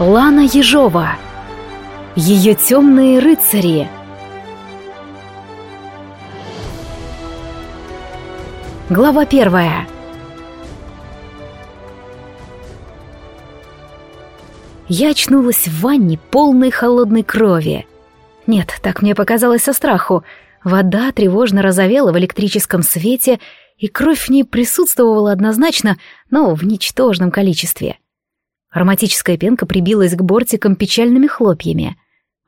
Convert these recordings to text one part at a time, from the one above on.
Лана Ежова. Ее темные рыцари. Глава первая. Я очнулась в ванне полной холодной крови. Нет, так мне показалось со страху. Вода тревожно розовела в электрическом свете, и кровь в ней присутствовала однозначно, но в ничтожном количестве. Ароматическая пенка прибилась к бортикам печальными хлопьями.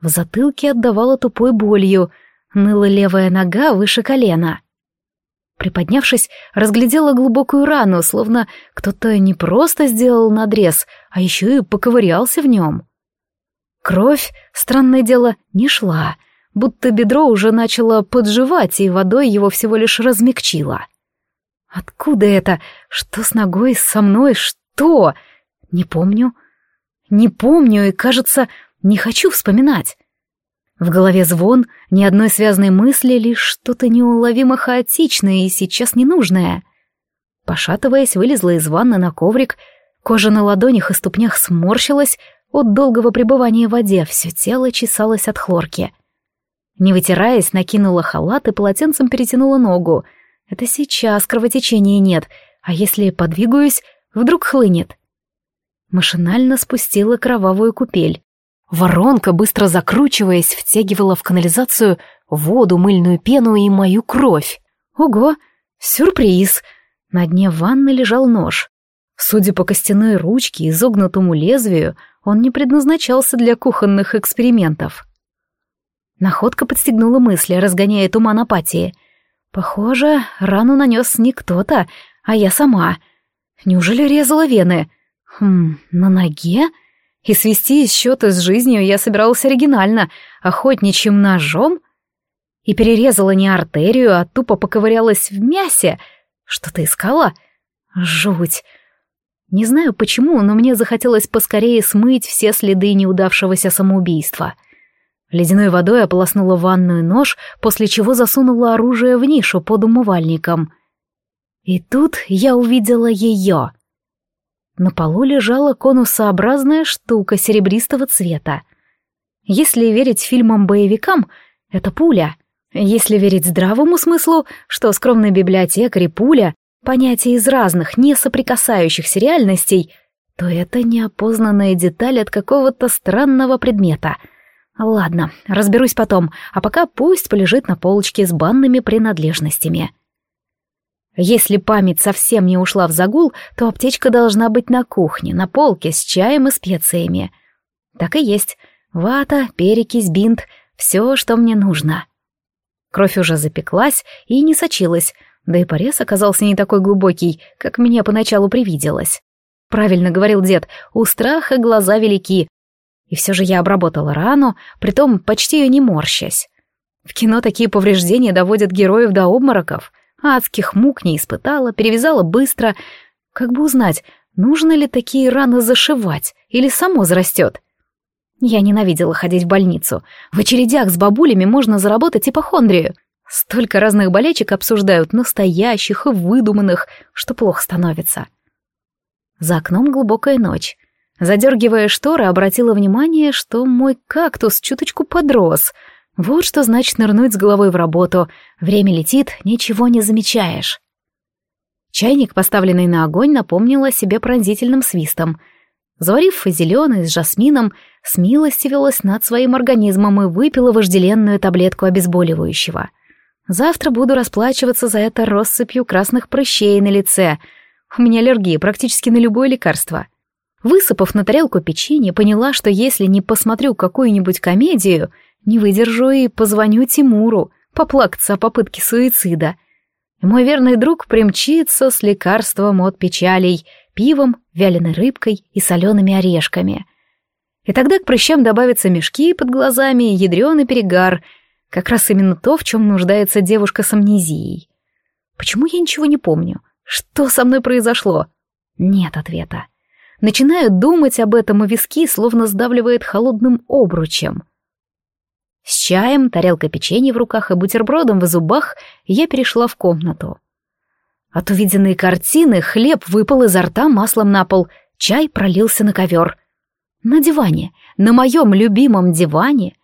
В затылке отдавала тупой болью, ныла левая нога выше колена. Приподнявшись, разглядела глубокую рану, словно кто-то не просто сделал надрез, а еще и поковырялся в нем. Кровь, странное дело, не шла, будто бедро уже начало подживать, и водой его всего лишь размягчило. Откуда это? Что с ногой, со мной, что? Не помню. Не помню и, кажется, не хочу вспоминать. В голове звон, ни одной связанной мысли, лишь что-то неуловимо хаотичное и сейчас ненужное. Пошатываясь, вылезла из ванны на коврик, кожа на ладонях и ступнях сморщилась, от долгого пребывания в воде все тело чесалось от хлорки. Не вытираясь, накинула халат и полотенцем перетянула ногу. Это сейчас кровотечения нет, а если подвигаюсь, вдруг хлынет. Машинально спустила кровавую купель. Воронка, быстро закручиваясь, втягивала в канализацию воду, мыльную пену и мою кровь. Ого, сюрприз! На дне ванны лежал нож. Судя по костяной ручке и изогнутому лезвию, он не предназначался для кухонных экспериментов. Находка подстегнула мысли, разгоняя туман апатии. Похоже, рану нанес не кто-то, а я сама. Неужели резала вены? Хм, на ноге? И свести счеты с жизнью я собиралась оригинально, охотничьим ножом? И перерезала не артерию, а тупо поковырялась в мясе. Что-то искала? Жуть. Не знаю почему, но мне захотелось поскорее смыть все следы неудавшегося самоубийства. Ледяной водой ополоснула ванную нож, после чего засунула оружие в нишу под умывальником. И тут я увидела ее — на полу лежала конусообразная штука серебристого цвета. Если верить фильмам-боевикам, это пуля. Если верить здравому смыслу, что скромный библиотекарь и пуля — понятия из разных, не соприкасающихся реальностей, то это неопознанная деталь от какого-то странного предмета. Ладно, разберусь потом, а пока пусть полежит на полочке с банными принадлежностями. Если память совсем не ушла в загул, то аптечка должна быть на кухне, на полке с чаем и специями. Так и есть. Вата, перекись, бинт — все, что мне нужно. Кровь уже запеклась и не сочилась, да и порез оказался не такой глубокий, как мне поначалу привиделось. Правильно говорил дед, у страха глаза велики. И все же я обработала рану, притом почти ее не морщась. В кино такие повреждения доводят героев до обмороков — Адских мук не испытала, перевязала быстро. Как бы узнать, нужно ли такие раны зашивать или само зарастет? Я ненавидела ходить в больницу. В очередях с бабулями можно заработать ипохондрию. Столько разных болечек обсуждают, настоящих и выдуманных, что плохо становится. За окном глубокая ночь. Задергивая шторы, обратила внимание, что мой кактус чуточку подрос — вот что значит нырнуть с головой в работу. Время летит, ничего не замечаешь. Чайник, поставленный на огонь, напомнил о себе пронзительным свистом. Заварив зеленый с жасмином, смилостивилась над своим организмом и выпила вожделенную таблетку обезболивающего. Завтра буду расплачиваться за это россыпью красных прыщей на лице. У меня аллергия практически на любое лекарство. Высыпав на тарелку печенье, поняла, что если не посмотрю какую-нибудь комедию, не выдержу и позвоню Тимуру, поплакаться о попытке суицида. Мой верный друг примчится с лекарством от печалей, пивом, вяленой рыбкой и солеными орешками. И тогда к прыщам добавятся мешки под глазами и ядреный перегар, как раз именно то, в чем нуждается девушка с амнезией. Почему я ничего не помню? Что со мной произошло? Нет ответа. Начинаю думать об этом, и виски словно сдавливает холодным обручем. С чаем, тарелкой печенья в руках и бутербродом в зубах я перешла в комнату. От увиденной картины хлеб выпал изо рта маслом на пол, чай пролился на ковер. На диване, на моем любимом диване,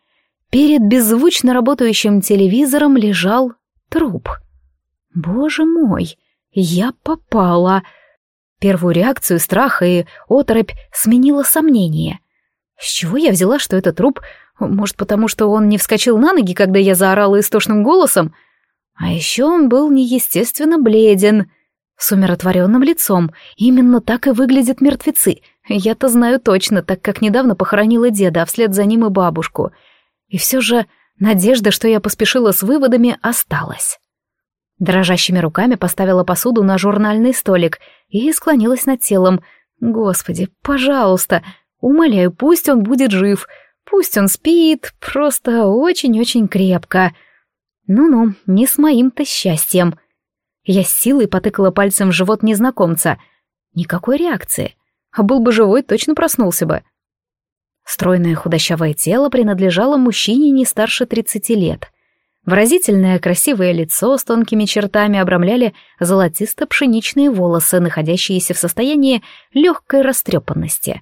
перед беззвучно работающим телевизором лежал труп. Боже мой, я попала. Первую реакцию страха и оторопь сменила сомнение. С чего я взяла, что это труп? Может, потому что он не вскочил на ноги, когда я заорала истошным голосом? А еще он был неестественно бледен, с умиротворенным лицом. Именно так и выглядят мертвецы. Я-то знаю точно, так как недавно похоронила деда, а вслед за ним и бабушку. И все же надежда, что я поспешила с выводами, осталась. Дрожащими руками поставила посуду на журнальный столик и склонилась над телом. «Господи, пожалуйста, умоляю, пусть он будет жив, пусть он спит, просто очень-очень крепко. Ну-ну, не с моим-то счастьем». Я с силой потыкала пальцем в живот незнакомца. Никакой реакции. А был бы живой, точно проснулся бы. Стройное худощавое тело принадлежало мужчине не старше тридцати лет. Выразительное красивое лицо с тонкими чертами обрамляли золотисто-пшеничные волосы, находящиеся в состоянии легкой растрепанности.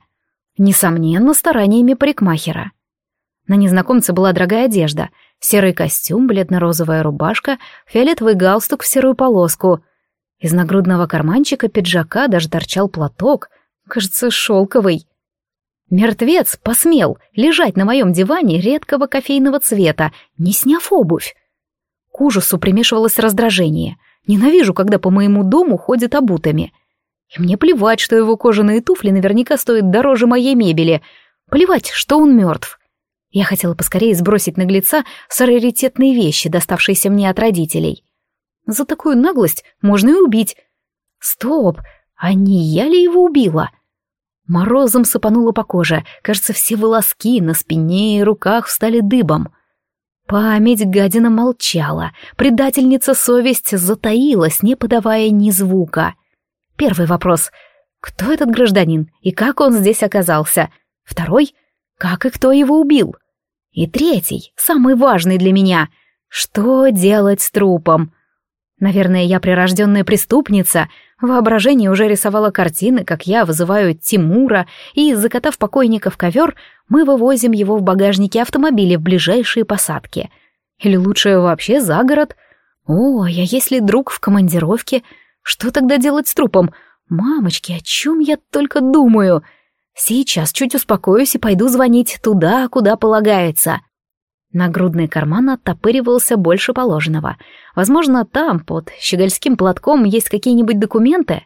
Несомненно, стараниями парикмахера. На незнакомце была дорогая одежда — серый костюм, бледно-розовая рубашка, фиолетовый галстук в серую полоску. Из нагрудного карманчика пиджака даже торчал платок, кажется, шелковый. Мертвец посмел лежать на моем диване редкого кофейного цвета, не сняв обувь. К ужасу примешивалось раздражение. Ненавижу, когда по моему дому ходят обутыми. И мне плевать, что его кожаные туфли наверняка стоят дороже моей мебели. Плевать, что он мертв. Я хотела поскорее сбросить наглеца с раритетные вещи, доставшиеся мне от родителей. За такую наглость можно и убить. Стоп, а не я ли его убила? Морозом сыпануло по коже, кажется, все волоски на спине и руках встали дыбом. Память гадина молчала, предательница совесть затаилась, не подавая ни звука. Первый вопрос — кто этот гражданин и как он здесь оказался? Второй — как и кто его убил? И третий, самый важный для меня. Что делать с трупом? Наверное, я прирожденная преступница. Воображение уже рисовало картины, как я вызываю Тимура, и, закатав покойника в ковер, мы вывозим его в багажнике автомобиля в ближайшие посадки. Или лучше вообще за город. О, а если друг в командировке? Что тогда делать с трупом? Мамочки, о чем я только думаю? — Сейчас чуть успокоюсь и пойду звонить туда, куда полагается. Нагрудный карман оттопыривался больше положенного. Возможно, там, под щегольским платком, есть какие-нибудь документы.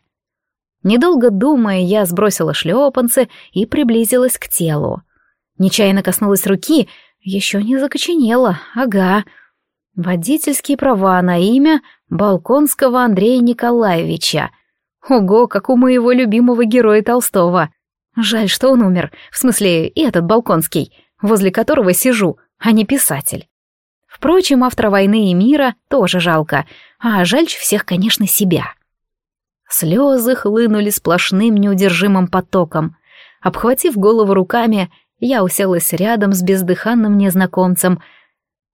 Недолго думая, я сбросила шлепанцы и приблизилась к телу. Нечаянно коснулась руки, еще не закоченела, ага. Водительские права на имя Балконского Андрея Николаевича. Ого, как у моего любимого героя Толстого. Жаль, что он умер, в смысле, и этот Балконский, возле которого сижу, а не писатель. Впрочем, автора «Войны и мира» тоже жалко, а жальче всех, конечно, себя. Слезы хлынули сплошным неудержимым потоком. Обхватив голову руками, я уселась рядом с бездыханным незнакомцем.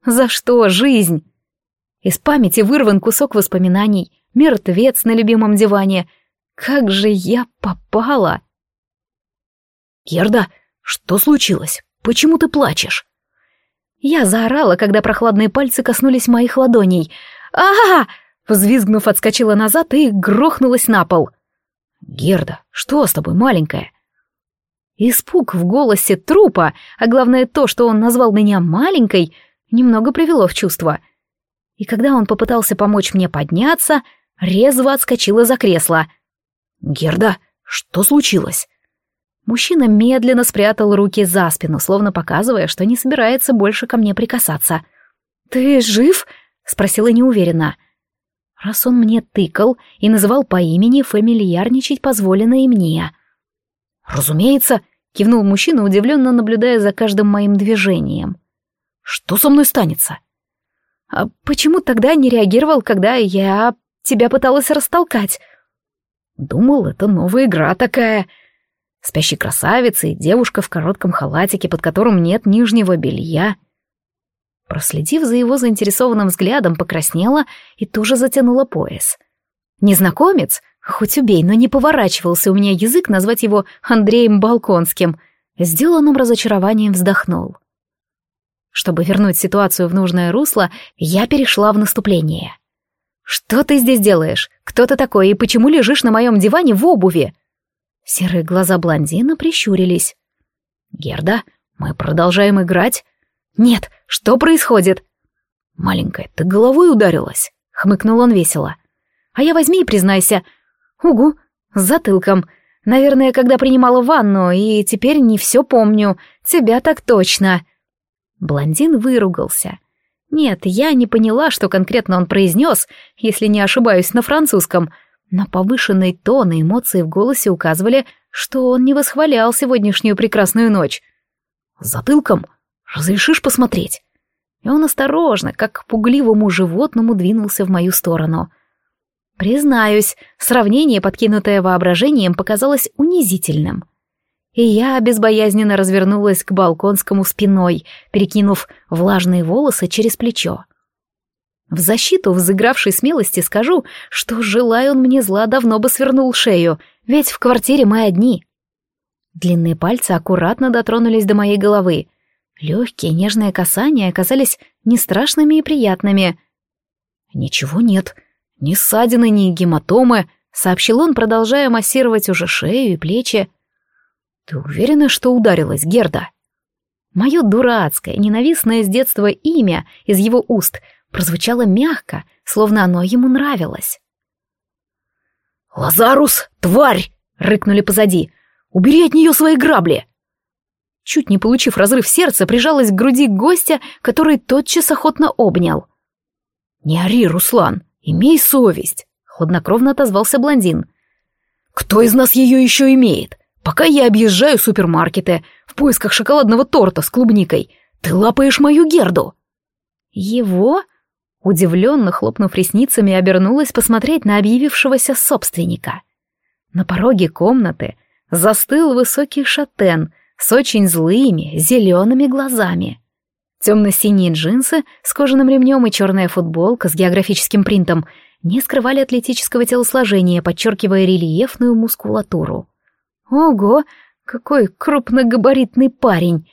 За что жизнь? Из памяти вырван кусок воспоминаний, мертвец на любимом диване. Как же я попала! «Герда, что случилось? Почему ты плачешь?» Я заорала, когда прохладные пальцы коснулись моих ладоней. а, -а, -а Взвизгнув, отскочила назад и грохнулась на пол. «Герда, что с тобой, маленькая?» Испуг в голосе трупа, а главное то, что он назвал меня маленькой, немного привело в чувство. И когда он попытался помочь мне подняться, резво отскочила за кресло. «Герда, что случилось?» Мужчина медленно спрятал руки за спину, словно показывая, что не собирается больше ко мне прикасаться. «Ты жив?» — спросила неуверенно. Раз он мне тыкал и называл по имени, фамильярничать позволено и мне. «Разумеется», — кивнул мужчина, удивленно наблюдая за каждым моим движением. «Что со мной станется?» «А почему тогда не реагировал, когда я тебя пыталась растолкать?» «Думал, это новая игра такая», спящей красавица и девушка в коротком халатике, под которым нет нижнего белья. Проследив за его заинтересованным взглядом, покраснела и тоже затянула пояс. Незнакомец, хоть убей, но не поворачивался у меня язык назвать его Андреем Балконским. сделанным разочарованием вздохнул. Чтобы вернуть ситуацию в нужное русло, я перешла в наступление. «Что ты здесь делаешь? Кто ты такой и почему лежишь на моем диване в обуви?» Серые глаза блондина прищурились. «Герда, мы продолжаем играть?» «Нет, что происходит?» «Маленькая, ты головой ударилась?» — хмыкнул он весело. «А я возьми и признайся». «Угу, с затылком. Наверное, когда принимала ванну, и теперь не все помню. Тебя так точно». Блондин выругался. Нет, я не поняла, что конкретно он произнес, если не ошибаюсь, на французском, но повышенный тон и эмоции в голосе указывали, что он не восхвалял сегодняшнюю прекрасную ночь. «Затылком? Разрешишь посмотреть?» И он осторожно, как к пугливому животному, двинулся в мою сторону. Признаюсь, сравнение, подкинутое воображением, показалось унизительным — и я безбоязненно развернулась к балконскому спиной, перекинув влажные волосы через плечо. В защиту взыгравшей смелости скажу, что, желая он мне зла, давно бы свернул шею, ведь в квартире мы одни. Длинные пальцы аккуратно дотронулись до моей головы. Легкие нежные касания оказались не страшными и приятными. «Ничего нет, ни ссадины, ни гематомы», — сообщил он, продолжая массировать уже шею и плечи. «Ты уверена, что ударилась, Герда?» Мое дурацкое, ненавистное с детства имя из его уст прозвучало мягко, словно оно ему нравилось. «Лазарус, тварь!» — рыкнули позади. «Убери от нее свои грабли!» Чуть не получив разрыв сердца, прижалась к груди гостя, который тотчас охотно обнял. «Не ори, Руслан, имей совесть!» — хладнокровно отозвался блондин. «Кто из нас ее еще имеет? Пока я объезжаю супермаркеты в поисках шоколадного торта с клубникой, ты лапаешь мою Герду. Его? Удивленно хлопнув ресницами, обернулась посмотреть на объявившегося собственника. На пороге комнаты застыл высокий шатен с очень злыми зелеными глазами. Темно-синие джинсы с кожаным ремнем и черная футболка с географическим принтом не скрывали атлетического телосложения, подчеркивая рельефную мускулатуру. Ого, какой крупногабаритный парень!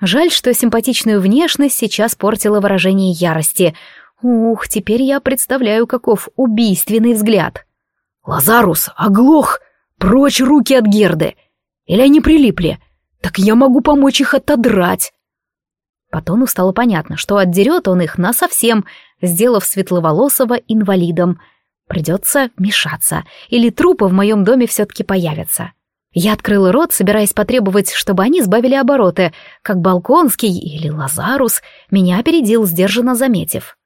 Жаль, что симпатичную внешность сейчас портило выражение ярости. Ух, теперь я представляю, каков убийственный взгляд. «Лазарус, оглох! Прочь руки от Герды! Или они прилипли? Так я могу помочь их отодрать!» По тону стало понятно, что отдерет он их насовсем, сделав светловолосого инвалидом. Придется вмешаться, или трупы в моем доме все-таки появятся. Я открыла рот, собираясь потребовать, чтобы они сбавили обороты, как Балконский или Лазарус меня опередил, сдержанно заметив.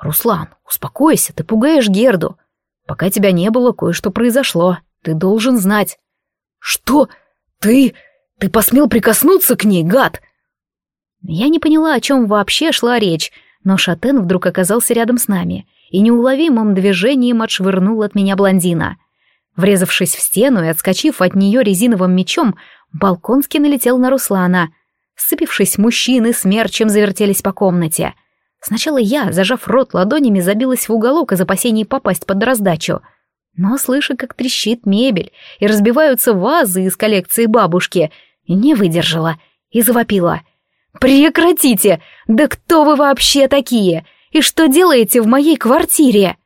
«Руслан, успокойся, ты пугаешь Герду. Пока тебя не было, кое-что произошло. Ты должен знать». «Что? Ты... ты посмел прикоснуться к ней, гад?» Я не поняла, о чем вообще шла речь, но Шатен вдруг оказался рядом с нами и неуловимым движением отшвырнул от меня блондина — Врезавшись в стену и отскочив от нее резиновым мечом, Балконский налетел на Руслана. Сцепившись, мужчины смерчем завертелись по комнате. Сначала я, зажав рот ладонями, забилась в уголок из опасений попасть под раздачу. Но, слыша, как трещит мебель и разбиваются вазы из коллекции бабушки, не выдержала и завопила. «Прекратите! Да кто вы вообще такие? И что делаете в моей квартире?»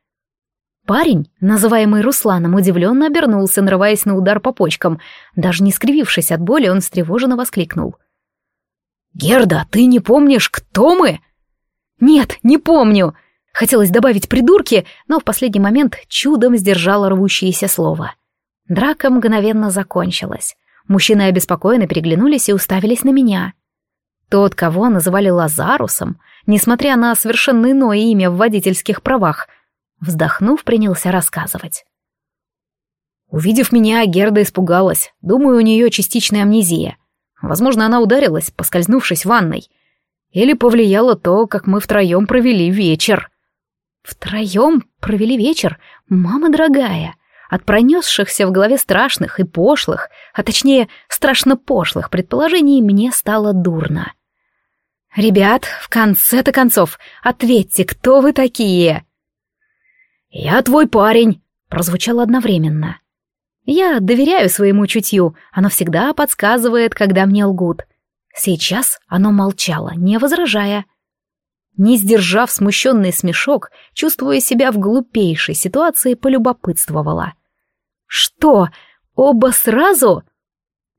Парень, называемый Русланом, удивленно обернулся, нарываясь на удар по почкам. Даже не скривившись от боли, он встревоженно воскликнул. «Герда, ты не помнишь, кто мы?» «Нет, не помню!» Хотелось добавить «придурки», но в последний момент чудом сдержала рвущееся слово. Драка мгновенно закончилась. Мужчины обеспокоенно переглянулись и уставились на меня. Тот, кого называли Лазарусом, несмотря на совершенно иное имя в водительских правах — Вздохнув, принялся рассказывать. Увидев меня, Герда испугалась. Думаю, у нее частичная амнезия. Возможно, она ударилась, поскользнувшись в ванной. Или повлияло то, как мы втроем провели вечер. Втроем провели вечер? Мама дорогая! От пронесшихся в голове страшных и пошлых, а точнее, страшно пошлых предположений мне стало дурно. «Ребят, в конце-то концов, ответьте, кто вы такие?» «Я твой парень», — прозвучало одновременно. Я доверяю своему чутью, оно всегда подсказывает, когда мне лгут. Сейчас оно молчало, не возражая. Не сдержав смущенный смешок, чувствуя себя в глупейшей ситуации, полюбопытствовала. «Что, оба сразу?»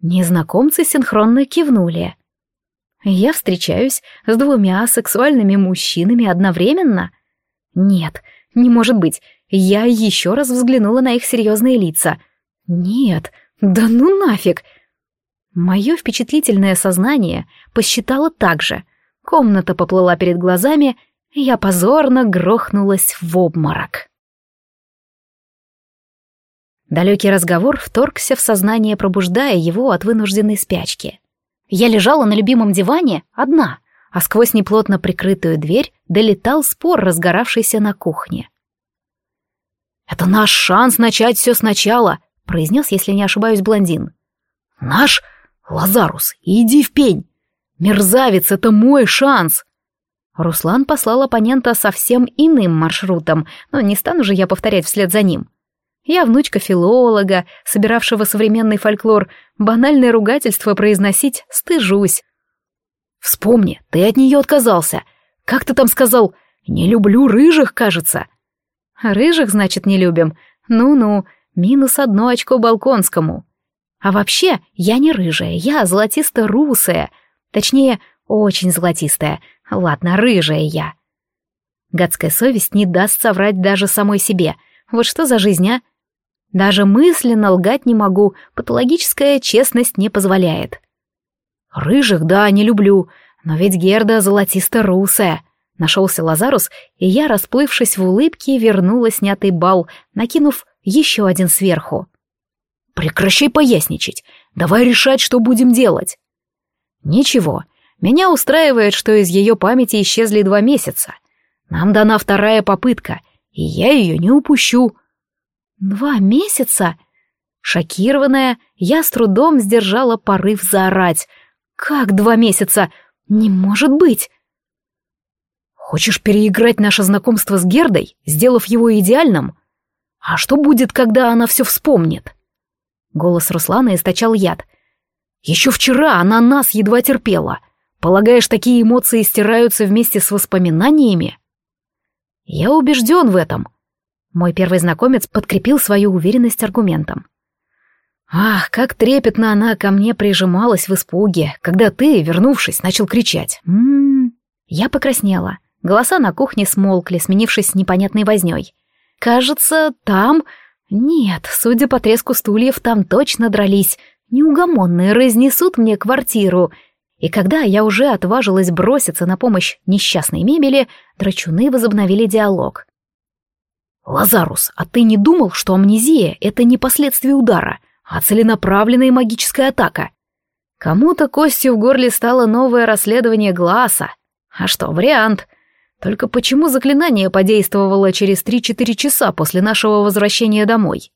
Незнакомцы синхронно кивнули. «Я встречаюсь с двумя сексуальными мужчинами одновременно?» «Нет, не может быть. Я еще раз взглянула на их серьезные лица. Нет, да ну нафиг!» Мое впечатлительное сознание посчитало так же. Комната поплыла перед глазами, и я позорно грохнулась в обморок. Далекий разговор вторгся в сознание, пробуждая его от вынужденной спячки. Я лежала на любимом диване одна, а сквозь неплотно прикрытую дверь долетал спор, разгоравшийся на кухне. «Это наш шанс начать все сначала», — произнес, если не ошибаюсь, блондин. «Наш? Лазарус, иди в пень! Мерзавец, это мой шанс!» Руслан послал оппонента совсем иным маршрутом, но не стану же я повторять вслед за ним. Я внучка филолога, собиравшего современный фольклор, банальное ругательство произносить стыжусь. «Вспомни, ты от нее отказался. Как ты там сказал? Не люблю рыжих, кажется». «Рыжих, значит, не любим. Ну-ну, минус одно очко Балконскому». А вообще, я не рыжая, я золотисто-русая. Точнее, очень золотистая. Ладно, рыжая я. Гадская совесть не даст соврать даже самой себе. Вот что за жизнь, а? Даже мысленно лгать не могу, патологическая честность не позволяет. Рыжих, да, не люблю, но ведь Герда золотисто-русая. Нашелся Лазарус, и я, расплывшись в улыбке, вернула снятый бал, накинув еще один сверху. Прекращай поясничать. Давай решать, что будем делать. Ничего. Меня устраивает, что из ее памяти исчезли два месяца. Нам дана вторая попытка, и я ее не упущу. Два месяца? Шокированная, я с трудом сдержала порыв заорать. Как два месяца? Не может быть! Хочешь переиграть наше знакомство с Гердой, сделав его идеальным? А что будет, когда она все вспомнит? Голос Руслана источал яд. «Еще вчера она нас едва терпела. Полагаешь, такие эмоции стираются вместе с воспоминаниями?» «Я убежден в этом», мой первый знакомец подкрепил свою уверенность аргументом. «Ах, как трепетно она ко мне прижималась в испуге, когда ты, вернувшись, начал кричать. М -м -м. Я покраснела. Голоса на кухне смолкли, сменившись непонятной вознёй. «Кажется, там...» «Нет, судя по треску стульев, там точно дрались. Неугомонные разнесут мне квартиру». И когда я уже отважилась броситься на помощь несчастной мебели, драчуны возобновили диалог. «Лазарус, а ты не думал, что амнезия — это не последствие удара, а целенаправленная магическая атака?» Кому-то костью в горле стало новое расследование Гласа. А что, вариант. Только почему заклинание подействовало через 3-4 часа после нашего возвращения домой?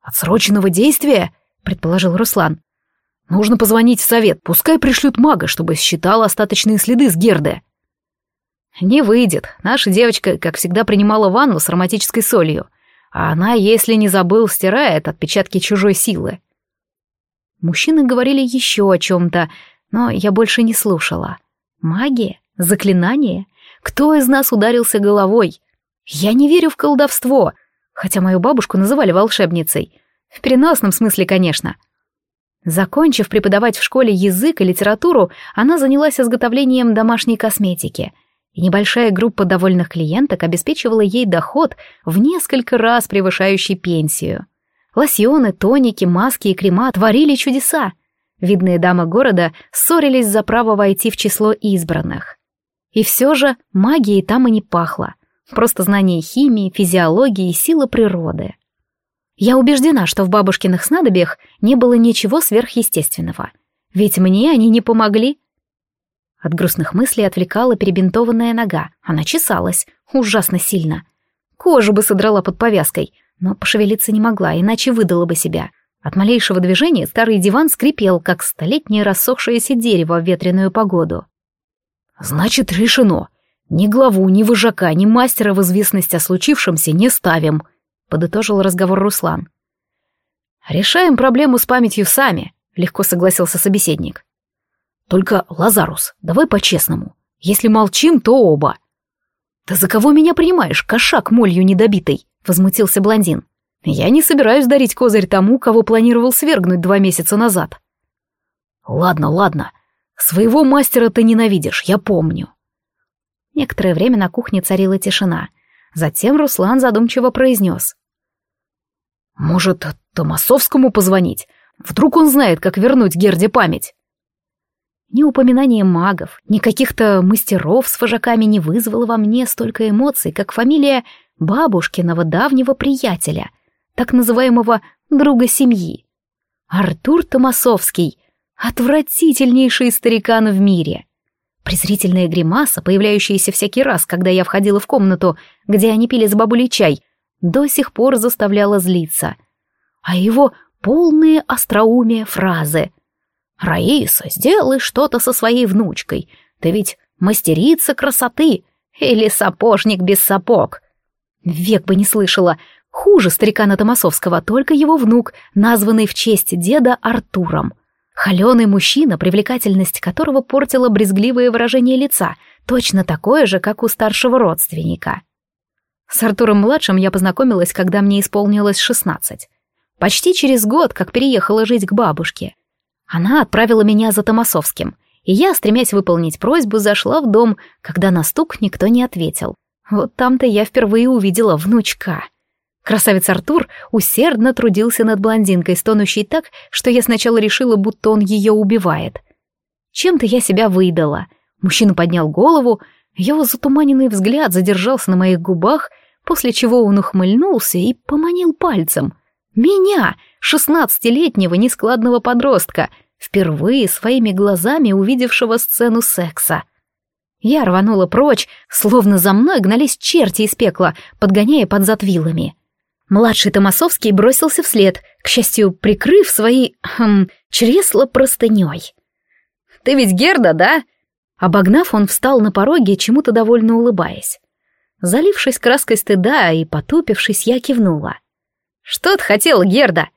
«Отсроченного действия?» — предположил Руслан. «Нужно позвонить в совет, пускай пришлют мага, чтобы считал остаточные следы с Герды». «Не выйдет. Наша девочка, как всегда, принимала ванну с ароматической солью, а она, если не забыл, стирает отпечатки чужой силы». Мужчины говорили еще о чем-то, но я больше не слушала. Магия? Заклинание? Кто из нас ударился головой? Я не верю в колдовство, хотя мою бабушку называли волшебницей. В переносном смысле, конечно. Закончив преподавать в школе язык и литературу, она занялась изготовлением домашней косметики, и небольшая группа довольных клиенток обеспечивала ей доход в несколько раз превышающий пенсию. Лосьоны, тоники, маски и крема творили чудеса. Видные дамы города ссорились за право войти в число избранных. И все же магией там и не пахло. Просто знание химии, физиологии и силы природы. Я убеждена, что в бабушкиных снадобьях не было ничего сверхъестественного. Ведь мне они не помогли. От грустных мыслей отвлекала перебинтованная нога. Она чесалась, ужасно сильно. Кожу бы содрала под повязкой, но пошевелиться не могла, иначе выдала бы себя. От малейшего движения старый диван скрипел, как столетнее рассохшееся дерево в ветреную погоду. «Значит, решено. Ни главу, ни вожака, ни мастера в известность о случившемся не ставим», — подытожил разговор Руслан. «Решаем проблему с памятью сами», — легко согласился собеседник. «Только, Лазарус, давай по-честному. Если молчим, то оба». «Ты за кого меня принимаешь, кошак молью недобитый?» — возмутился блондин. «Я не собираюсь дарить козырь тому, кого планировал свергнуть два месяца назад». «Ладно, ладно. Своего мастера ты ненавидишь, я помню». Некоторое время на кухне царила тишина. Затем Руслан задумчиво произнес. «Может, Томасовскому позвонить? Вдруг он знает, как вернуть Герде память?» Ни упоминание магов, ни каких-то мастеров с вожаками не вызвало во мне столько эмоций, как фамилия бабушкиного давнего приятеля, так называемого друга семьи. Артур Томасовский, отвратительнейший старикан в мире. Презрительная гримаса, появляющаяся всякий раз, когда я входила в комнату, где они пили с бабулей чай, до сих пор заставляла злиться. А его полные остроумия фразы — «Раиса, сделай что-то со своей внучкой. Ты ведь мастерица красоты или сапожник без сапог». Век бы не слышала. Хуже старикана Томасовского, только его внук, названный в честь деда Артуром. Холеный мужчина, привлекательность которого портила брезгливое выражение лица, точно такое же, как у старшего родственника. С Артуром-младшим я познакомилась, когда мне исполнилось шестнадцать. Почти через год, как переехала жить к бабушке. Она отправила меня за Томасовским, и я, стремясь выполнить просьбу, зашла в дом, когда на стук никто не ответил. Вот там-то я впервые увидела внучка. Красавец Артур усердно трудился над блондинкой, стонущей так, что я сначала решила, будто он ее убивает. Чем-то я себя выдала. Мужчина поднял голову, его затуманенный взгляд задержался на моих губах, после чего он ухмыльнулся и поманил пальцем. Меня, шестнадцатилетнего нескладного подростка, впервые своими глазами увидевшего сцену секса. Я рванула прочь, словно за мной гнались черти из пекла, подгоняя под зад вилами. Младший Томасовский бросился вслед, к счастью, прикрыв свои, хм, чресла простыней. «Ты ведь Герда, да?» Обогнав, он встал на пороге, чему-то довольно улыбаясь. Залившись краской стыда и потупившись, я кивнула. «Что ты хотела, Герда?»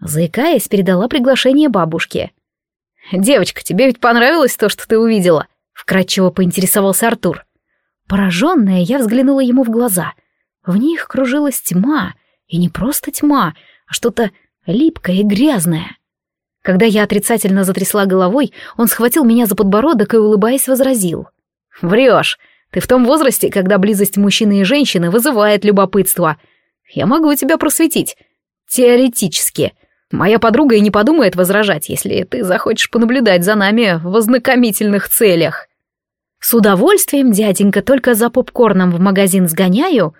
Заикаясь, передала приглашение бабушке. «Девочка, тебе ведь понравилось то, что ты увидела?» Вкратчиво поинтересовался Артур. Пораженная, я взглянула ему в глаза. В них кружилась тьма, и не просто тьма, а что-то липкое и грязное. Когда я отрицательно затрясла головой, он схватил меня за подбородок и, улыбаясь, возразил. «Врешь. Ты в том возрасте, когда близость мужчины и женщины вызывает любопытство. Я могу тебя просветить. Теоретически. Моя подруга и не подумает возражать, если ты захочешь понаблюдать за нами в ознакомительных целях. С удовольствием, дяденька, только за попкорном в магазин сгоняю.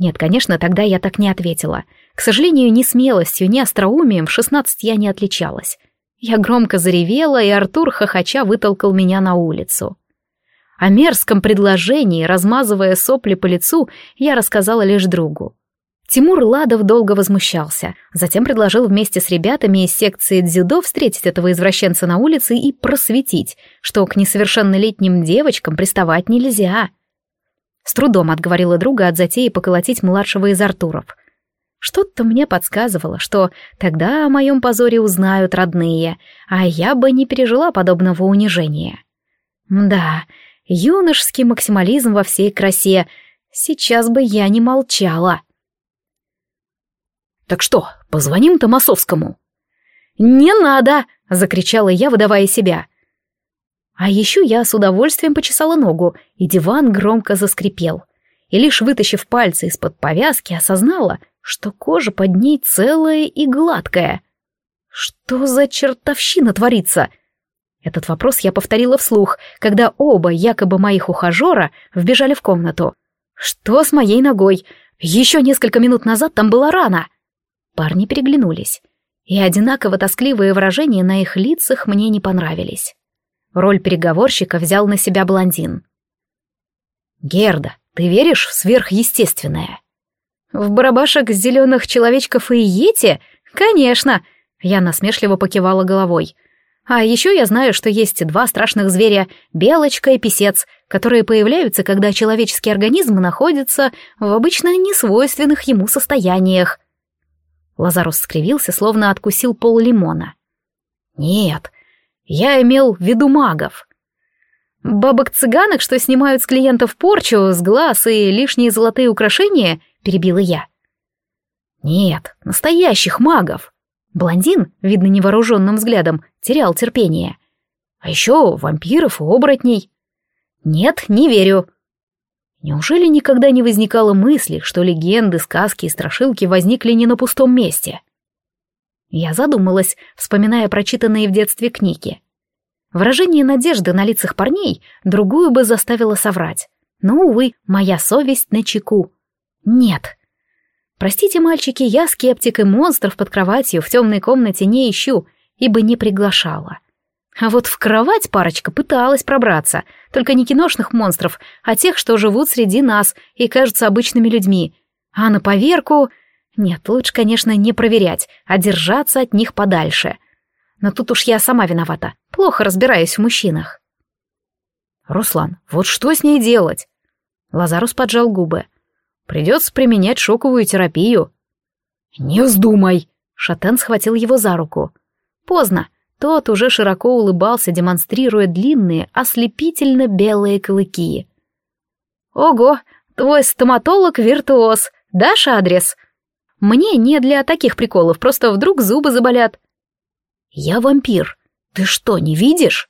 Нет, конечно, тогда я так не ответила. К сожалению, ни смелостью, ни остроумием в шестнадцать я не отличалась. Я громко заревела, и Артур хохоча вытолкал меня на улицу. О мерзком предложении, размазывая сопли по лицу, я рассказала лишь другу. Тимур Ладов долго возмущался, затем предложил вместе с ребятами из секции дзюдо встретить этого извращенца на улице и просветить, что к несовершеннолетним девочкам приставать нельзя. С трудом отговорила друга от затеи поколотить младшего из Артуров. Что-то мне подсказывало, что тогда о моем позоре узнают родные, а я бы не пережила подобного унижения. Да, юношеский максимализм во всей красе. Сейчас бы я не молчала. «Так что, позвоним Томасовскому?» «Не надо!» — закричала я, выдавая себя. А еще я с удовольствием почесала ногу, и диван громко заскрипел. И лишь вытащив пальцы из-под повязки, осознала, что кожа под ней целая и гладкая. Что за чертовщина творится? Этот вопрос я повторила вслух, когда оба якобы моих ухажера вбежали в комнату. Что с моей ногой? Еще несколько минут назад там была рана. Парни переглянулись, и одинаково тоскливые выражения на их лицах мне не понравились. Роль переговорщика взял на себя блондин. «Герда, ты веришь в сверхъестественное?» «В барабашек зеленых человечков и йети? Конечно!» Я насмешливо покивала головой. «А еще я знаю, что есть два страшных зверя — белочка и писец, которые появляются, когда человеческий организм находится в обычно несвойственных ему состояниях. Лазарус скривился, словно откусил пол лимона. «Нет, я имел в виду магов». «Бабок-цыганок, что снимают с клиентов порчу, с глаз и лишние золотые украшения?» — перебила я. «Нет, настоящих магов». Блондин, видно невооруженным взглядом, терял терпение. «А еще вампиров и оборотней». «Нет, не верю». Неужели никогда не возникало мысли, что легенды, сказки и страшилки возникли не на пустом месте? Я задумалась, вспоминая прочитанные в детстве книги. Выражение надежды на лицах парней другую бы заставило соврать. Но, увы, моя совесть на чеку. Нет. Простите, мальчики, я скептик и монстров под кроватью в темной комнате не ищу, ибо не приглашала. А вот в кровать парочка пыталась пробраться, только не киношных монстров, а тех, что живут среди нас и кажутся обычными людьми. А на поверку... Нет, лучше, конечно, не проверять, а держаться от них подальше. Но тут уж я сама виновата, плохо разбираюсь в мужчинах. «Руслан, вот что с ней делать?» Лазарус поджал губы. «Придется применять шоковую терапию». «Не вздумай!» Шатен схватил его за руку. «Поздно. Тот уже широко улыбался, демонстрируя длинные, ослепительно белые клыки. «Ого, твой стоматолог-виртуоз. Дашь адрес?» «Мне не для таких приколов, просто вдруг зубы заболят». «Я вампир. Ты что, не видишь?»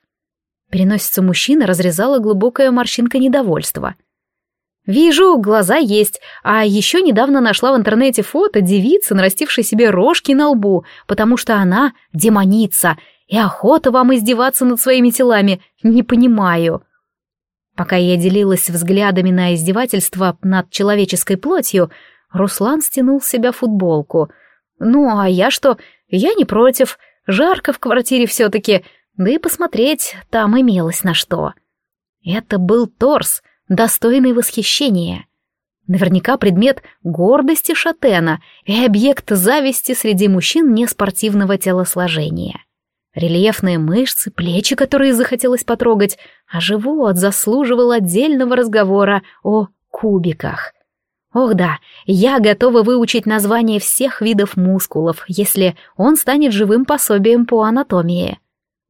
Переносица мужчины разрезала глубокая морщинка недовольства. «Вижу, глаза есть, а еще недавно нашла в интернете фото девицы, нарастившей себе рожки на лбу, потому что она демоница, и охота вам издеваться над своими телами, не понимаю. Пока я делилась взглядами на издевательство над человеческой плотью, Руслан стянул с себя футболку. Ну, а я что? Я не против. Жарко в квартире все-таки, да и посмотреть там имелось на что. Это был торс, достойный восхищения. Наверняка предмет гордости Шатена и объект зависти среди мужчин неспортивного телосложения. Рельефные мышцы, плечи, которые захотелось потрогать, а живот заслуживал отдельного разговора о кубиках. Ох да, я готова выучить название всех видов мускулов, если он станет живым пособием по анатомии.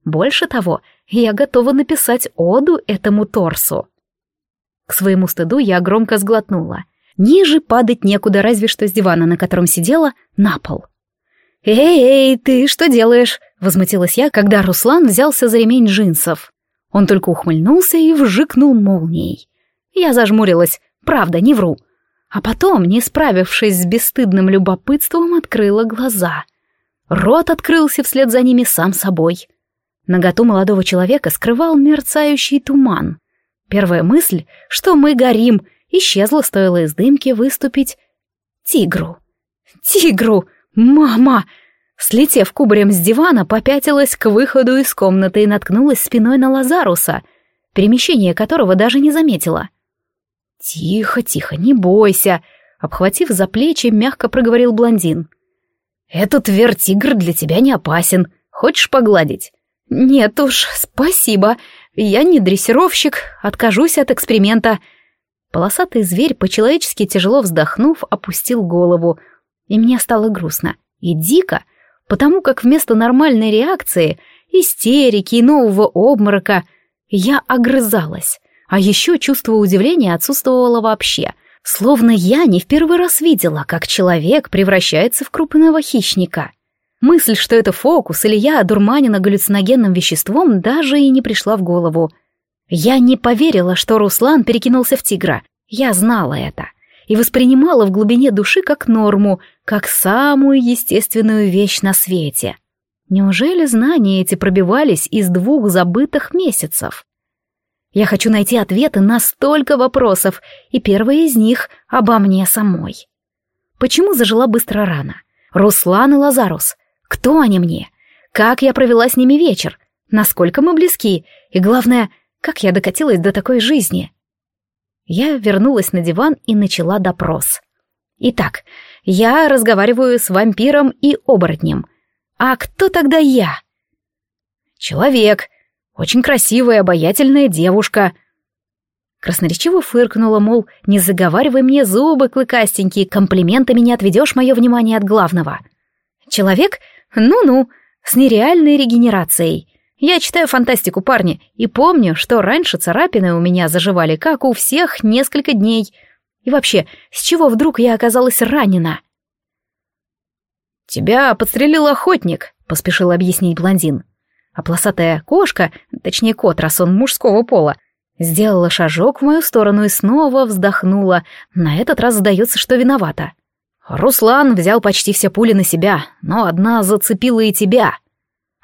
Больше того, я готова написать оду этому торсу. К своему стыду я громко сглотнула. Ниже падать некуда, разве что с дивана, на котором сидела, на пол. «Эй, эй, ты что делаешь?» — возмутилась я, когда Руслан взялся за ремень джинсов. Он только ухмыльнулся и вжикнул молнией. Я зажмурилась, правда, не вру. А потом, не справившись с бесстыдным любопытством, открыла глаза. Рот открылся вслед за ними сам собой. Наготу молодого человека скрывал мерцающий туман. Первая мысль, что мы горим, исчезла, стоило из дымки выступить тигру. Тигру! Мама! Слетев кубарем с дивана, попятилась к выходу из комнаты и наткнулась спиной на Лазаруса, перемещение которого даже не заметила. «Тихо, тихо, не бойся», — обхватив за плечи, мягко проговорил блондин. «Этот вертигр для тебя не опасен. Хочешь погладить?» «Нет уж, спасибо. Я не дрессировщик, откажусь от эксперимента». Полосатый зверь, по-человечески тяжело вздохнув, опустил голову, и мне стало грустно и дико, потому как вместо нормальной реакции, истерики и нового обморока, я огрызалась. А еще чувство удивления отсутствовало вообще, словно я не в первый раз видела, как человек превращается в крупного хищника. Мысль, что это фокус или я одурманена галлюциногенным веществом, даже и не пришла в голову. Я не поверила, что Руслан перекинулся в тигра. Я знала это и воспринимала в глубине души как норму, как самую естественную вещь на свете. Неужели знания эти пробивались из двух забытых месяцев? Я хочу найти ответы на столько вопросов, и первый из них обо мне самой. Почему зажила быстро рано? Руслан и Лазарус. Кто они мне? Как я провела с ними вечер? Насколько мы близки? И главное, как я докатилась до такой жизни? Я вернулась на диван и начала допрос. Итак, я разговариваю с вампиром и оборотнем. А кто тогда я? Человек. Очень красивая, обаятельная девушка. Красноречиво фыркнула, мол, не заговаривай мне зубы клыкастенькие, комплиментами не отведешь мое внимание от главного. Человек? Ну-ну, с нереальной регенерацией. Я читаю фантастику, парни, и помню, что раньше царапины у меня заживали, как у всех, несколько дней. И вообще, с чего вдруг я оказалась ранена? «Тебя подстрелил охотник», — поспешил объяснить блондин. А полосатая кошка, точнее кот, раз он мужского пола, сделала шажок в мою сторону и снова вздохнула. На этот раз сдается, что виновата. Руслан взял почти все пули на себя, но одна зацепила и тебя.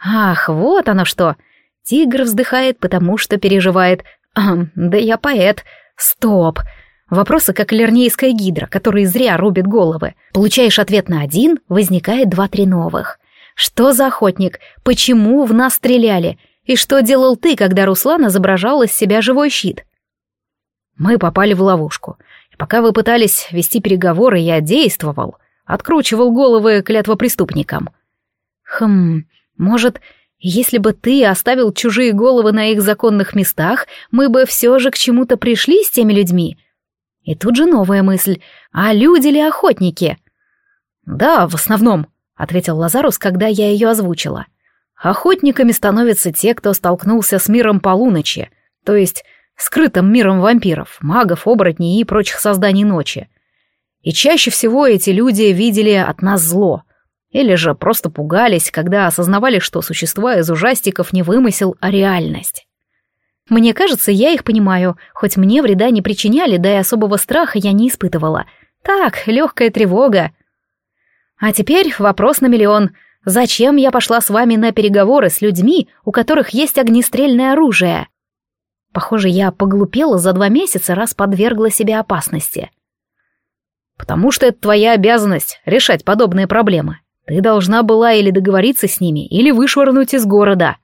Ах, вот оно что. Тигр вздыхает, потому что переживает. Да я поэт. Стоп. Вопросы как лернейская гидра, которые зря рубит головы. Получаешь ответ на один, возникает два-три новых. Что за охотник? Почему в нас стреляли? И что делал ты, когда Руслан изображал из себя живой щит? Мы попали в ловушку. И пока вы пытались вести переговоры, я действовал. Откручивал головы клятвопреступникам. Хм, может, если бы ты оставил чужие головы на их законных местах, мы бы все же к чему-то пришли с теми людьми? И тут же новая мысль. А люди ли охотники? Да, в основном, ответил Лазарус, когда я ее озвучила. Охотниками становятся те, кто столкнулся с миром полуночи, то есть скрытым миром вампиров, магов, оборотней и прочих созданий ночи. И чаще всего эти люди видели от нас зло. Или же просто пугались, когда осознавали, что существа из ужастиков не вымысел, а реальность. Мне кажется, я их понимаю, хоть мне вреда не причиняли, да и особого страха я не испытывала. Так, легкая тревога. А теперь вопрос на миллион. Зачем я пошла с вами на переговоры с людьми, у которых есть огнестрельное оружие? Похоже, я поглупела за два месяца, раз подвергла себе опасности. Потому что это твоя обязанность — решать подобные проблемы. Ты должна была или договориться с ними, или вышвырнуть из города.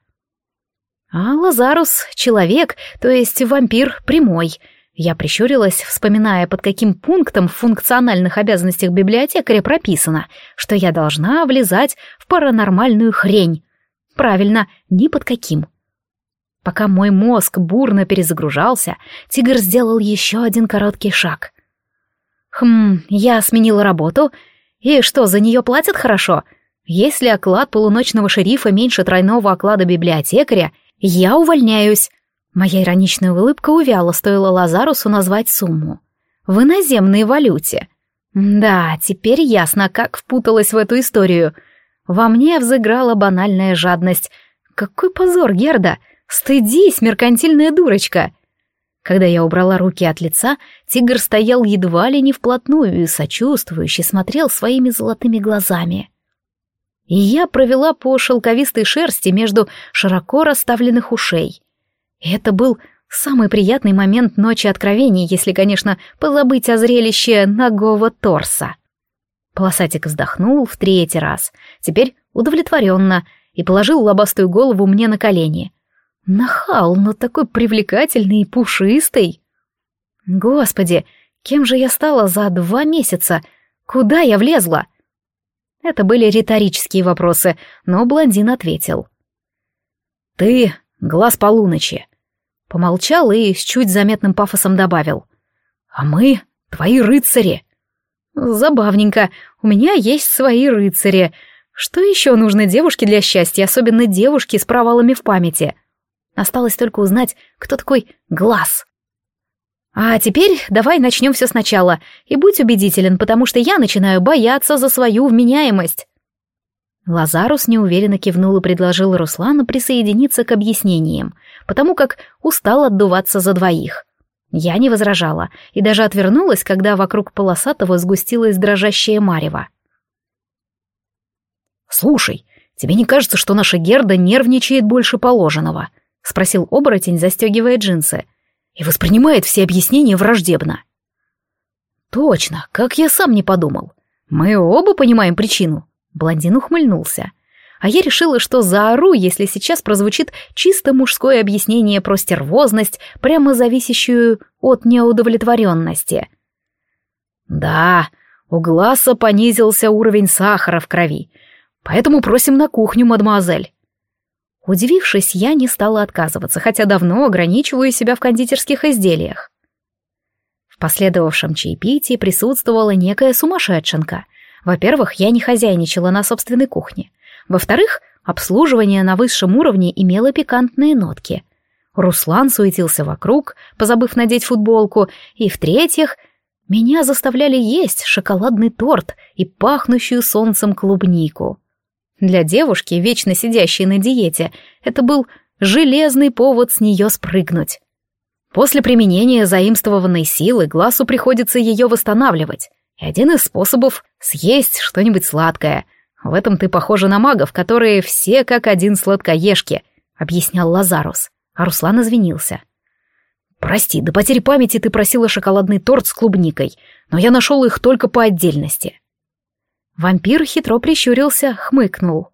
А Лазарус — человек, то есть вампир прямой. Я прищурилась, вспоминая, под каким пунктом в функциональных обязанностях библиотекаря прописано, что я должна влезать в паранормальную хрень. Правильно, ни под каким. Пока мой мозг бурно перезагружался, тигр сделал еще один короткий шаг. Хм, я сменила работу. И что, за нее платят хорошо? Если оклад полуночного шерифа меньше тройного оклада библиотекаря, «Я увольняюсь!» Моя ироничная улыбка увяла, стоило Лазарусу назвать сумму. «В иноземной валюте!» Да, теперь ясно, как впуталась в эту историю. Во мне взыграла банальная жадность. Какой позор, Герда! Стыдись, меркантильная дурочка! Когда я убрала руки от лица, тигр стоял едва ли не вплотную и сочувствующе смотрел своими золотыми глазами и я провела по шелковистой шерсти между широко расставленных ушей. Это был самый приятный момент ночи откровений, если, конечно, позабыть о зрелище ногого торса. Полосатик вздохнул в третий раз, теперь удовлетворенно, и положил лобастую голову мне на колени. Нахал, но такой привлекательный и пушистый. Господи, кем же я стала за два месяца? Куда я влезла? Это были риторические вопросы, но блондин ответил. «Ты — глаз полуночи». Помолчал и с чуть заметным пафосом добавил. «А мы — твои рыцари». «Забавненько. У меня есть свои рыцари. Что еще нужно девушке для счастья, особенно девушке с провалами в памяти?» Осталось только узнать, кто такой глаз. А теперь давай начнем все сначала, и будь убедителен, потому что я начинаю бояться за свою вменяемость. Лазарус неуверенно кивнул и предложил Руслану присоединиться к объяснениям, потому как устал отдуваться за двоих. Я не возражала и даже отвернулась, когда вокруг полосатого сгустилась дрожащая марево. «Слушай, тебе не кажется, что наша Герда нервничает больше положенного?» — спросил оборотень, застегивая джинсы и воспринимает все объяснения враждебно. Точно, как я сам не подумал. Мы оба понимаем причину. Блондин ухмыльнулся. А я решила, что заору, если сейчас прозвучит чисто мужское объяснение про стервозность, прямо зависящую от неудовлетворенности. Да, у Гласса понизился уровень сахара в крови, поэтому просим на кухню, мадемуазель. Удивившись, я не стала отказываться, хотя давно ограничиваю себя в кондитерских изделиях. В последовавшем чаепитии присутствовала некая сумасшедшенка. Во-первых, я не хозяйничала на собственной кухне. Во-вторых, обслуживание на высшем уровне имело пикантные нотки. Руслан суетился вокруг, позабыв надеть футболку, и в-третьих, меня заставляли есть шоколадный торт и пахнущую солнцем клубнику. Для девушки, вечно сидящей на диете, это был железный повод с нее спрыгнуть. После применения заимствованной силы глазу приходится ее восстанавливать, и один из способов — съесть что-нибудь сладкое. В этом ты похожа на магов, которые все как один сладкоежки, — объяснял Лазарус, а Руслан извинился. «Прости, до потери памяти ты просила шоколадный торт с клубникой, но я нашел их только по отдельности. Вампир хитро прищурился, хмыкнул.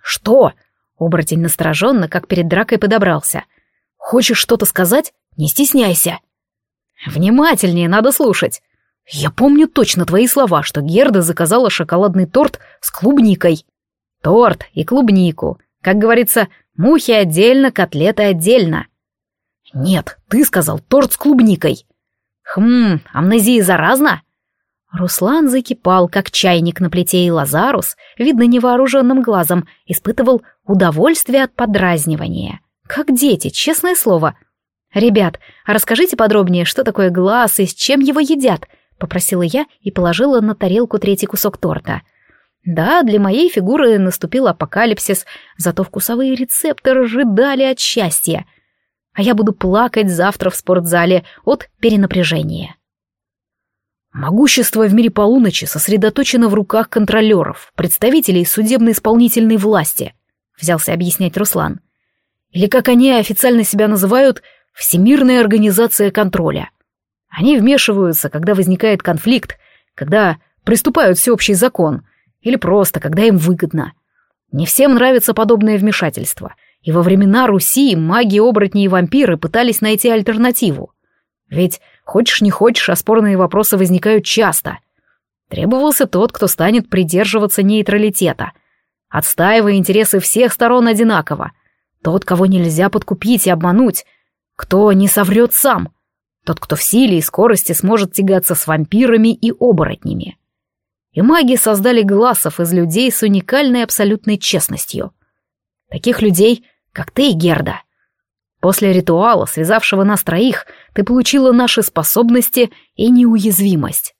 «Что?» — оборотень настороженно, как перед дракой подобрался. «Хочешь что-то сказать? Не стесняйся!» «Внимательнее, надо слушать. Я помню точно твои слова, что Герда заказала шоколадный торт с клубникой. Торт и клубнику. Как говорится, мухи отдельно, котлеты отдельно». «Нет, ты сказал торт с клубникой». «Хм, амнезия заразна?» Руслан закипал, как чайник на плите, и Лазарус, видно невооруженным глазом, испытывал удовольствие от подразнивания. Как дети, честное слово. «Ребят, а расскажите подробнее, что такое глаз и с чем его едят?» — попросила я и положила на тарелку третий кусок торта. Да, для моей фигуры наступил апокалипсис, зато вкусовые рецепторы рыдали от счастья. А я буду плакать завтра в спортзале от перенапряжения. Могущество в мире полуночи сосредоточено в руках контролеров, представителей судебно-исполнительной власти, взялся объяснять Руслан. Или как они официально себя называют, Всемирная организация контроля. Они вмешиваются, когда возникает конфликт, когда приступают всеобщий закон, или просто, когда им выгодно. Не всем нравится подобное вмешательство, и во времена Руси маги, оборотни и вампиры пытались найти альтернативу. Ведь Хочешь не хочешь, а спорные вопросы возникают часто. Требовался тот, кто станет придерживаться нейтралитета, отстаивая интересы всех сторон одинаково. Тот, кого нельзя подкупить и обмануть. Кто не соврет сам. Тот, кто в силе и скорости сможет тягаться с вампирами и оборотнями. И маги создали глазов из людей с уникальной абсолютной честностью. Таких людей, как ты, Герда. После ритуала, связавшего нас троих, ты получила наши способности и неуязвимость.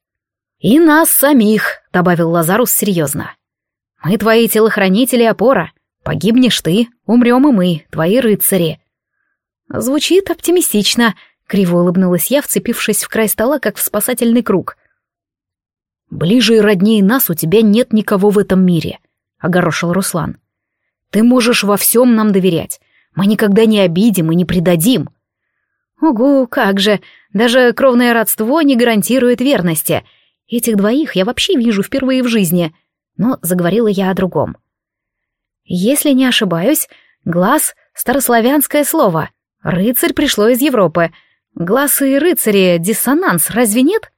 И нас самих, добавил Лазарус серьезно. Мы твои телохранители опора. Погибнешь ты, умрем и мы, твои рыцари. Звучит оптимистично, криво улыбнулась я, вцепившись в край стола, как в спасательный круг. Ближе и роднее нас у тебя нет никого в этом мире, огорошил Руслан. Ты можешь во всем нам доверять. Мы никогда не обидим и не предадим. Ого, как же, даже кровное родство не гарантирует верности. Этих двоих я вообще вижу впервые в жизни. Но заговорила я о другом. Если не ошибаюсь, глаз — старославянское слово. Рыцарь пришло из Европы. Глаз и рыцари — диссонанс, разве нет?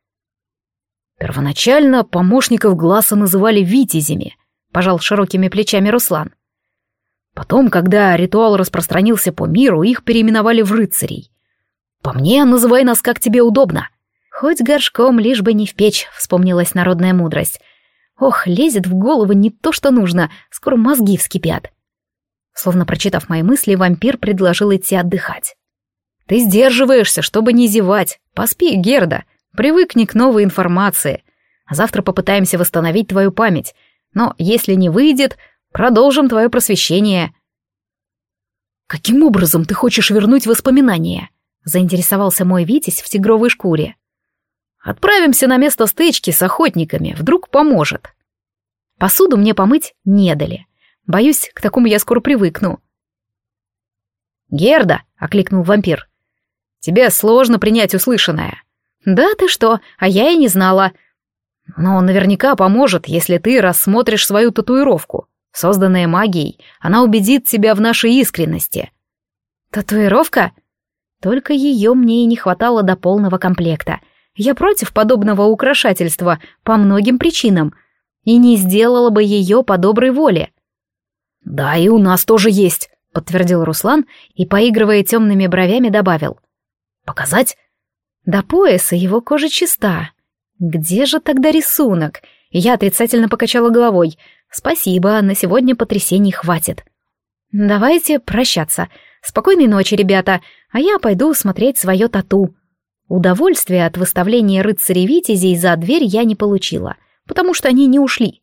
Первоначально помощников глаза называли витязями, пожал широкими плечами Руслан. Потом, когда ритуал распространился по миру, их переименовали в рыцарей. По мне, называй нас как тебе удобно. Хоть горшком, лишь бы не в печь, вспомнилась народная мудрость. Ох, лезет в голову не то, что нужно, скоро мозги вскипят. Словно прочитав мои мысли, вампир предложил идти отдыхать. Ты сдерживаешься, чтобы не зевать. Поспи, Герда, привыкни к новой информации. завтра попытаемся восстановить твою память. Но если не выйдет, продолжим твое просвещение. Каким образом ты хочешь вернуть воспоминания? заинтересовался мой Витязь в тигровой шкуре. «Отправимся на место стычки с охотниками, вдруг поможет». Посуду мне помыть не дали. Боюсь, к такому я скоро привыкну. «Герда!» — окликнул вампир. «Тебе сложно принять услышанное». «Да ты что, а я и не знала». «Но наверняка поможет, если ты рассмотришь свою татуировку. Созданная магией, она убедит тебя в нашей искренности». «Татуировка?» Только ее мне и не хватало до полного комплекта. Я против подобного украшательства по многим причинам и не сделала бы ее по доброй воле. «Да, и у нас тоже есть», — подтвердил Руслан и, поигрывая темными бровями, добавил. «Показать?» До пояса его кожа чиста. Где же тогда рисунок? Я отрицательно покачала головой. Спасибо, на сегодня потрясений хватит. Давайте прощаться. Спокойной ночи, ребята, а я пойду смотреть свое тату. Удовольствия от выставления рыцарей Витязей за дверь я не получила, потому что они не ушли.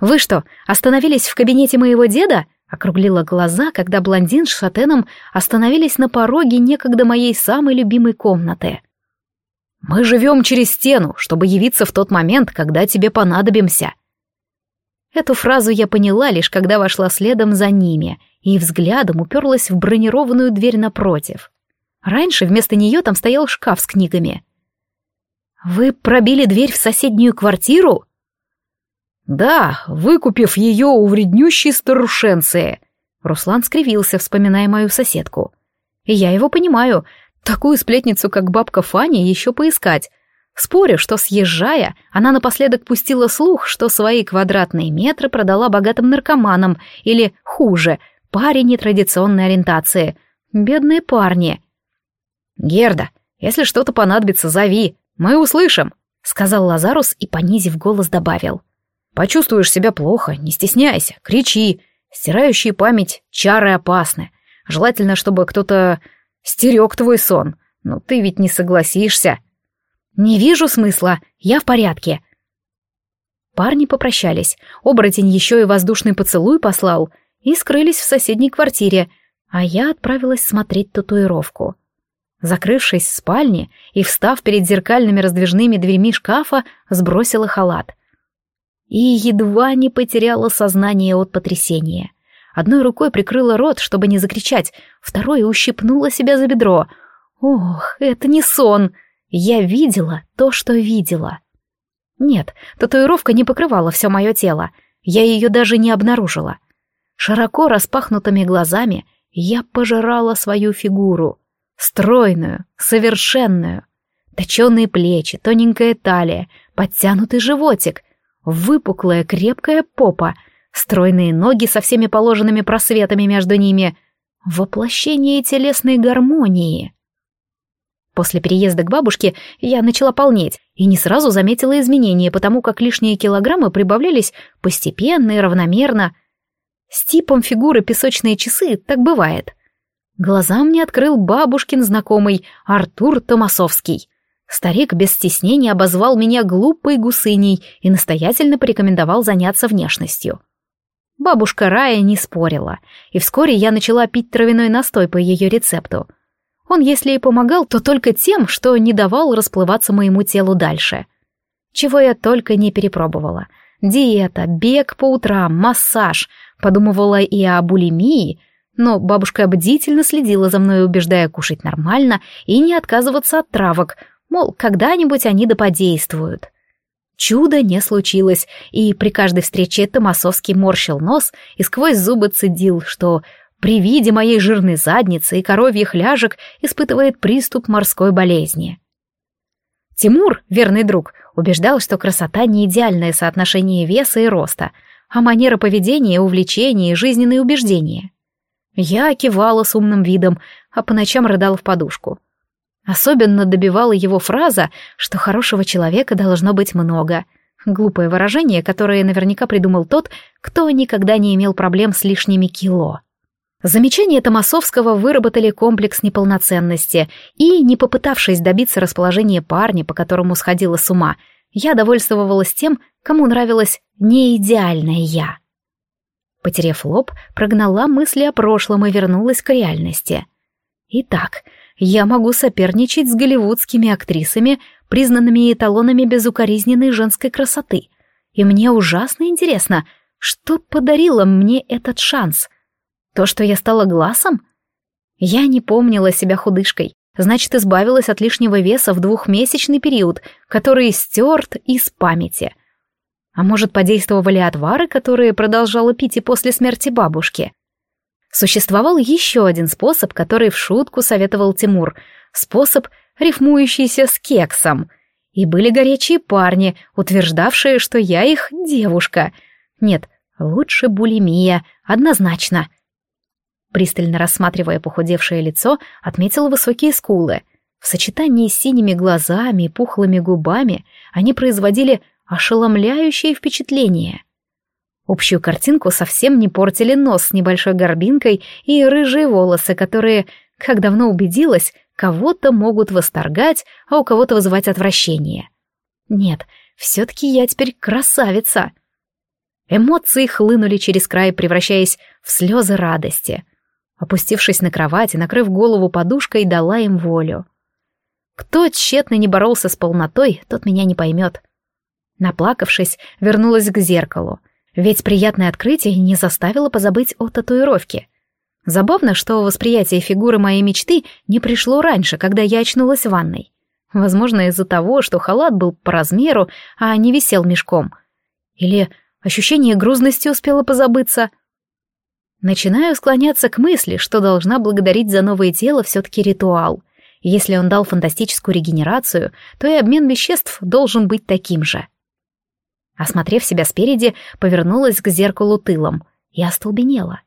«Вы что, остановились в кабинете моего деда?» Округлила глаза, когда блондин с шатеном остановились на пороге некогда моей самой любимой комнаты. «Мы живем через стену, чтобы явиться в тот момент, когда тебе понадобимся». Эту фразу я поняла лишь когда вошла следом за ними и взглядом уперлась в бронированную дверь напротив. Раньше вместо нее там стоял шкаф с книгами. «Вы пробили дверь в соседнюю квартиру?» «Да, выкупив ее у вреднющей старушенции». Руслан скривился, вспоминая мою соседку. И я его понимаю. Такую сплетницу, как бабка Фаня, еще поискать. Спорю, что, съезжая, она напоследок пустила слух, что свои квадратные метры продала богатым наркоманам, или, хуже, паре нетрадиционной ориентации. Бедные парни. «Герда, если что-то понадобится, зови, мы услышим», — сказал Лазарус и, понизив голос, добавил. Почувствуешь себя плохо, не стесняйся, кричи. Стирающие память чары опасны. Желательно, чтобы кто-то стерег твой сон. Но ты ведь не согласишься. Не вижу смысла, я в порядке. Парни попрощались. Оборотень еще и воздушный поцелуй послал и скрылись в соседней квартире, а я отправилась смотреть татуировку. Закрывшись в спальне и встав перед зеркальными раздвижными дверьми шкафа, сбросила халат и едва не потеряла сознание от потрясения. Одной рукой прикрыла рот, чтобы не закричать, второй ущипнула себя за бедро. Ох, это не сон. Я видела то, что видела. Нет, татуировка не покрывала все мое тело. Я ее даже не обнаружила. Широко распахнутыми глазами я пожирала свою фигуру. Стройную, совершенную. Точеные плечи, тоненькая талия, подтянутый животик, выпуклая крепкая попа, стройные ноги со всеми положенными просветами между ними, воплощение телесной гармонии. После переезда к бабушке я начала полнеть и не сразу заметила изменения, потому как лишние килограммы прибавлялись постепенно и равномерно. С типом фигуры песочные часы так бывает. Глаза мне открыл бабушкин знакомый Артур Томасовский — Старик без стеснения обозвал меня глупой гусыней и настоятельно порекомендовал заняться внешностью. Бабушка Рая не спорила, и вскоре я начала пить травяной настой по ее рецепту. Он, если и помогал, то только тем, что не давал расплываться моему телу дальше. Чего я только не перепробовала. Диета, бег по утрам, массаж. Подумывала и о булимии, но бабушка бдительно следила за мной, убеждая кушать нормально и не отказываться от травок — Мол, когда-нибудь они доподействуют. Чудо не случилось, и при каждой встрече Томасовский морщил нос и сквозь зубы цедил, что при виде моей жирной задницы и коровьих ляжек испытывает приступ морской болезни. Тимур, верный друг, убеждал, что красота не идеальное соотношение веса и роста, а манера поведения, увлечения и жизненные убеждения. Я кивала с умным видом, а по ночам рыдала в подушку. Особенно добивала его фраза, что хорошего человека должно быть много. Глупое выражение, которое наверняка придумал тот, кто никогда не имел проблем с лишними кило. Замечания Томасовского выработали комплекс неполноценности, и, не попытавшись добиться расположения парня, по которому сходила с ума, я довольствовалась тем, кому нравилась неидеальная я. Потерев лоб, прогнала мысли о прошлом и вернулась к реальности. Итак, я могу соперничать с голливудскими актрисами, признанными эталонами безукоризненной женской красоты. И мне ужасно интересно, что подарило мне этот шанс? То, что я стала глазом? Я не помнила себя худышкой, значит, избавилась от лишнего веса в двухмесячный период, который стерт из памяти. А может, подействовали отвары, которые продолжала пить и после смерти бабушки? Существовал еще один способ, который в шутку советовал Тимур. Способ, рифмующийся с кексом. И были горячие парни, утверждавшие, что я их девушка. Нет, лучше булимия, однозначно. Пристально рассматривая похудевшее лицо, отметила высокие скулы. В сочетании с синими глазами и пухлыми губами они производили ошеломляющее впечатление. Общую картинку совсем не портили нос с небольшой горбинкой и рыжие волосы, которые, как давно убедилась, кого-то могут восторгать, а у кого-то вызывать отвращение. Нет, все-таки я теперь красавица. Эмоции хлынули через край, превращаясь в слезы радости. Опустившись на кровать и накрыв голову подушкой, дала им волю. Кто тщетно не боролся с полнотой, тот меня не поймет. Наплакавшись, вернулась к зеркалу, ведь приятное открытие не заставило позабыть о татуировке. Забавно, что восприятие фигуры моей мечты не пришло раньше, когда я очнулась в ванной. Возможно, из-за того, что халат был по размеру, а не висел мешком. Или ощущение грузности успело позабыться. Начинаю склоняться к мысли, что должна благодарить за новое тело все-таки ритуал. Если он дал фантастическую регенерацию, то и обмен веществ должен быть таким же. Осмотрев себя спереди, повернулась к зеркалу тылом и остолбенела.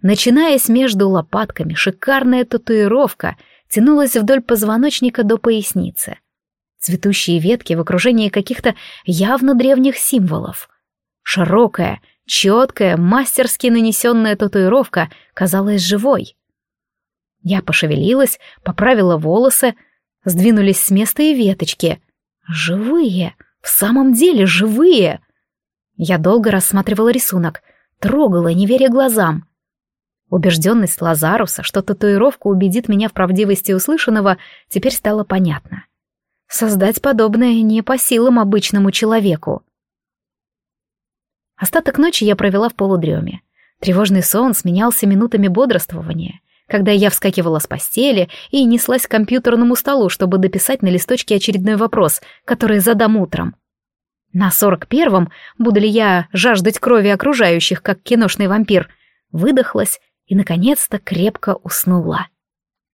Начинаясь между лопатками, шикарная татуировка тянулась вдоль позвоночника до поясницы. Цветущие ветки в окружении каких-то явно древних символов. Широкая, четкая, мастерски нанесенная татуировка казалась живой. Я пошевелилась, поправила волосы, сдвинулись с места и веточки. Живые! В самом деле живые! Я долго рассматривала рисунок, трогала, не веря глазам. Убежденность Лазаруса, что татуировка убедит меня в правдивости услышанного, теперь стала понятна. Создать подобное не по силам обычному человеку. Остаток ночи я провела в полудреме. Тревожный сон сменялся минутами бодрствования, когда я вскакивала с постели и неслась к компьютерному столу, чтобы дописать на листочке очередной вопрос, который задам утром. На сорок первом, буду ли я жаждать крови окружающих, как киношный вампир, выдохлась и, наконец-то, крепко уснула.